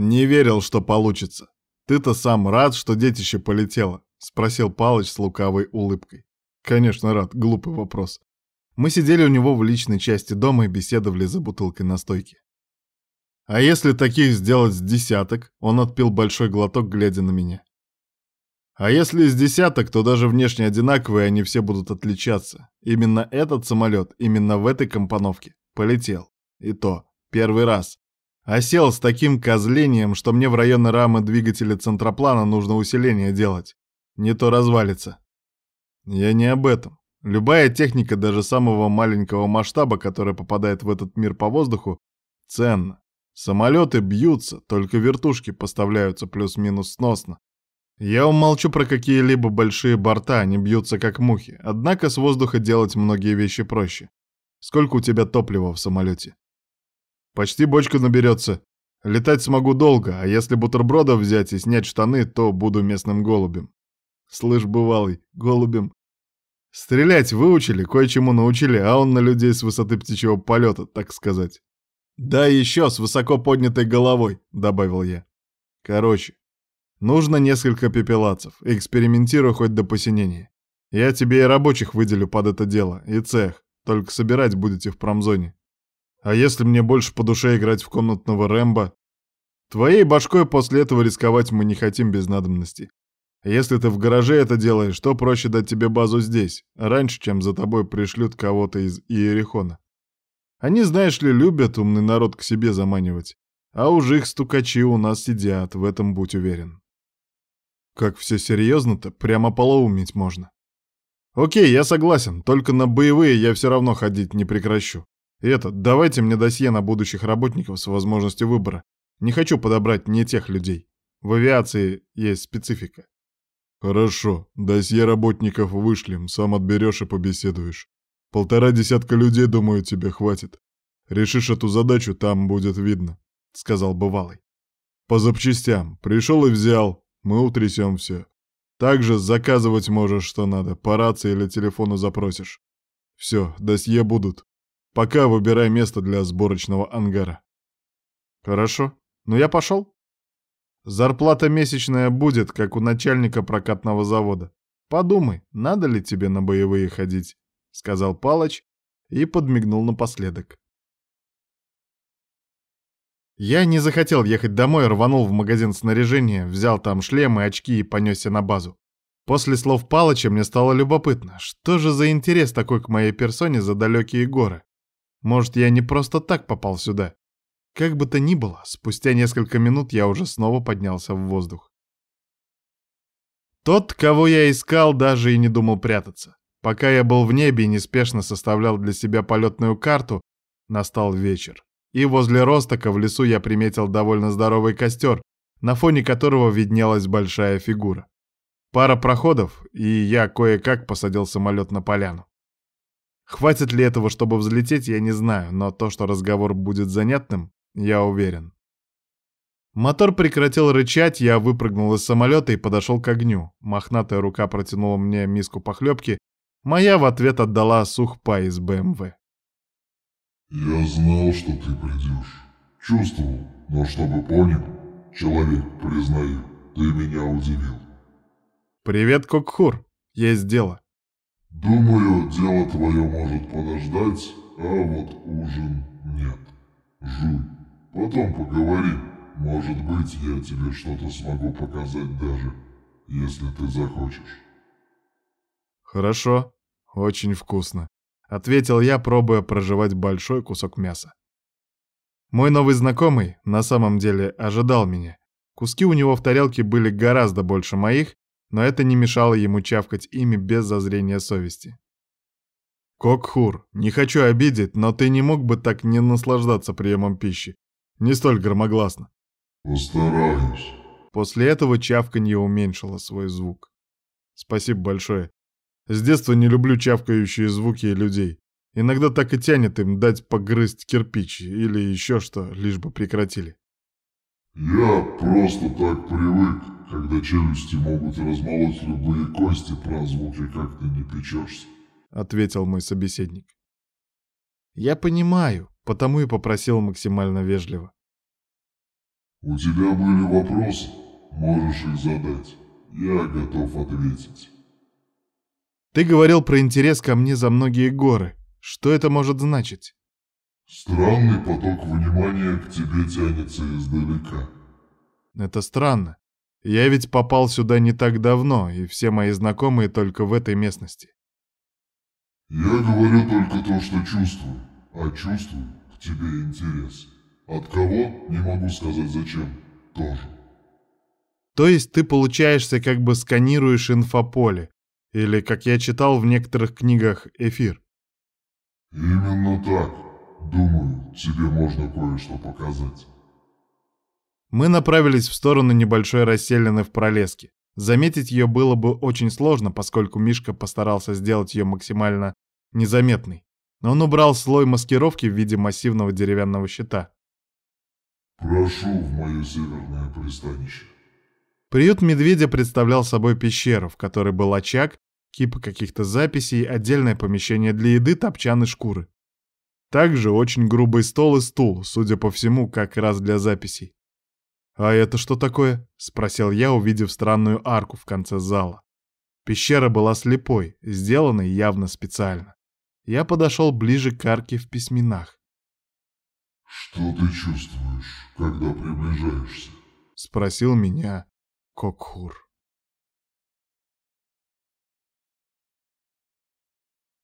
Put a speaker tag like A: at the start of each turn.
A: Не верил, что получится. Ты-то сам рад, что детище полетело? Спросил Палыч с лукавой улыбкой. Конечно, рад. Глупый вопрос. Мы сидели у него в личной части дома и беседовали за бутылкой настойки. А если таких сделать с десяток? Он отпил большой глоток, глядя на меня. А если из десяток, то даже внешне одинаковые они все будут отличаться. Именно этот самолет, именно в этой компоновке, полетел. И то, первый раз. А сел с таким козлением, что мне в районы рамы двигателя центроплана нужно усиление делать. Не то развалится. Я не об этом. Любая техника даже самого маленького масштаба, которая попадает в этот мир по воздуху, ценна. Самолеты бьются, только вертушки поставляются плюс-минус сносно. Я умолчу про какие-либо большие борта, они бьются как мухи. Однако с воздуха делать многие вещи проще. Сколько у тебя топлива в самолете? Почти бочка наберется. Летать смогу долго, а если бутербродов взять и снять штаны, то буду местным голубем. Слышь, бывалый, голубем. Стрелять выучили, кое-чему научили, а он на людей с высоты птичьего полета, так сказать. Да еще с высоко поднятой головой, добавил я. Короче, Нужно несколько пепелацев. Экспериментируй хоть до посинения. Я тебе и рабочих выделю под это дело, и цех. Только собирать будете в промзоне. А если мне больше по душе играть в комнатного Рэмбо? Твоей башкой после этого рисковать мы не хотим без надобности. Если ты в гараже это делаешь, то проще дать тебе базу здесь, раньше, чем за тобой пришлют кого-то из Иерихона. Они, знаешь ли, любят умный народ к себе заманивать. А уж их стукачи у нас сидят, в этом будь уверен. Как все серьезно-то, прямо полоумить можно. Окей, я согласен, только на боевые я все равно ходить не прекращу. Это, давайте мне досье на будущих работников с возможностью выбора. Не хочу подобрать не тех людей. В авиации есть специфика. Хорошо, досье работников вышлем, сам отберешь и побеседуешь. Полтора десятка людей, думаю, тебе хватит. Решишь эту задачу, там будет видно, — сказал бывалый. По запчастям. Пришел и взял. Мы утрясем все. Также заказывать можешь, что надо, по рации или телефону запросишь. Все, досье будут. Пока выбирай место для сборочного ангара. Хорошо. Ну я пошел. Зарплата месячная будет, как у начальника прокатного завода. Подумай, надо ли тебе на боевые ходить, сказал Палыч и подмигнул напоследок. Я не захотел ехать домой, рванул в магазин снаряжения, взял там шлем и очки и понесся на базу. После слов Палыча мне стало любопытно, что же за интерес такой к моей персоне за далекие горы? Может, я не просто так попал сюда? Как бы то ни было, спустя несколько минут я уже снова поднялся в воздух. Тот, кого я искал, даже и не думал прятаться. Пока я был в небе и неспешно составлял для себя полетную карту, настал вечер и возле Ростока в лесу я приметил довольно здоровый костер, на фоне которого виднелась большая фигура. Пара проходов, и я кое-как посадил самолет на поляну. Хватит ли этого, чтобы взлететь, я не знаю, но то, что разговор будет занятным, я уверен. Мотор прекратил рычать, я выпрыгнул из самолета и подошел к огню. Мохнатая рука протянула мне миску похлебки, моя в ответ отдала сухпай из БМВ.
B: Я знал, что ты придешь. Чувствовал, но чтобы понял, человек, признаю, ты меня удивил.
A: Привет, Кокхур. Есть дело.
B: Думаю, дело твое может подождать, а вот ужин нет. Жуй. Потом поговорим. Может быть, я тебе что-то смогу показать даже, если ты захочешь.
A: Хорошо. Очень вкусно ответил я, пробуя прожевать большой кусок мяса. Мой новый знакомый на самом деле ожидал меня. Куски у него в тарелке были гораздо больше моих, но это не мешало ему чавкать ими без зазрения совести. «Кокхур, не хочу обидеть, но ты не мог бы так не наслаждаться приемом пищи. Не столь громогласно».
B: «Постараюсь».
A: После этого чавканье уменьшило свой звук. «Спасибо большое. С детства не люблю чавкающие звуки людей. Иногда так и тянет им дать погрызть кирпич или еще что, лишь бы прекратили.
B: Я просто так привык, когда челюсти могут размолоть любые кости, про звуки как ты не печешься.
A: Ответил мой собеседник. Я понимаю, потому и попросил максимально вежливо.
B: У тебя были вопросы? Можешь их задать. Я готов ответить.
A: Ты говорил про интерес ко мне за многие горы. Что это может значить?
B: Странный поток внимания к тебе тянется издалека.
A: Это странно. Я ведь попал сюда не так давно, и все мои знакомые только в этой местности.
B: Я говорю только то, что чувствую, а чувствую к тебе интерес. От кого, не могу сказать зачем, тоже.
A: То есть ты, получаешься, как бы сканируешь инфополе, или, как я читал в некоторых книгах, эфир.
B: Именно так. Думаю, тебе можно кое-что показать.
A: Мы направились в сторону небольшой расселены в пролеске. Заметить ее было бы очень сложно, поскольку Мишка постарался сделать ее максимально незаметной. Но он убрал слой маскировки в виде массивного деревянного щита.
B: «Прошу в мое северное пристанище».
A: Приют медведя представлял собой пещеру, в которой был очаг, кипа каких-то записей, отдельное помещение для еды, топчан и шкуры. Также очень грубый стол и стул, судя по всему, как раз для записей. «А это что такое?» — спросил я, увидев странную арку в конце зала. Пещера была слепой, сделанной явно специально. Я подошел ближе к арке в письменах.
B: «Что ты чувствуешь, когда приближаешься?»
A: — спросил меня Кокхур.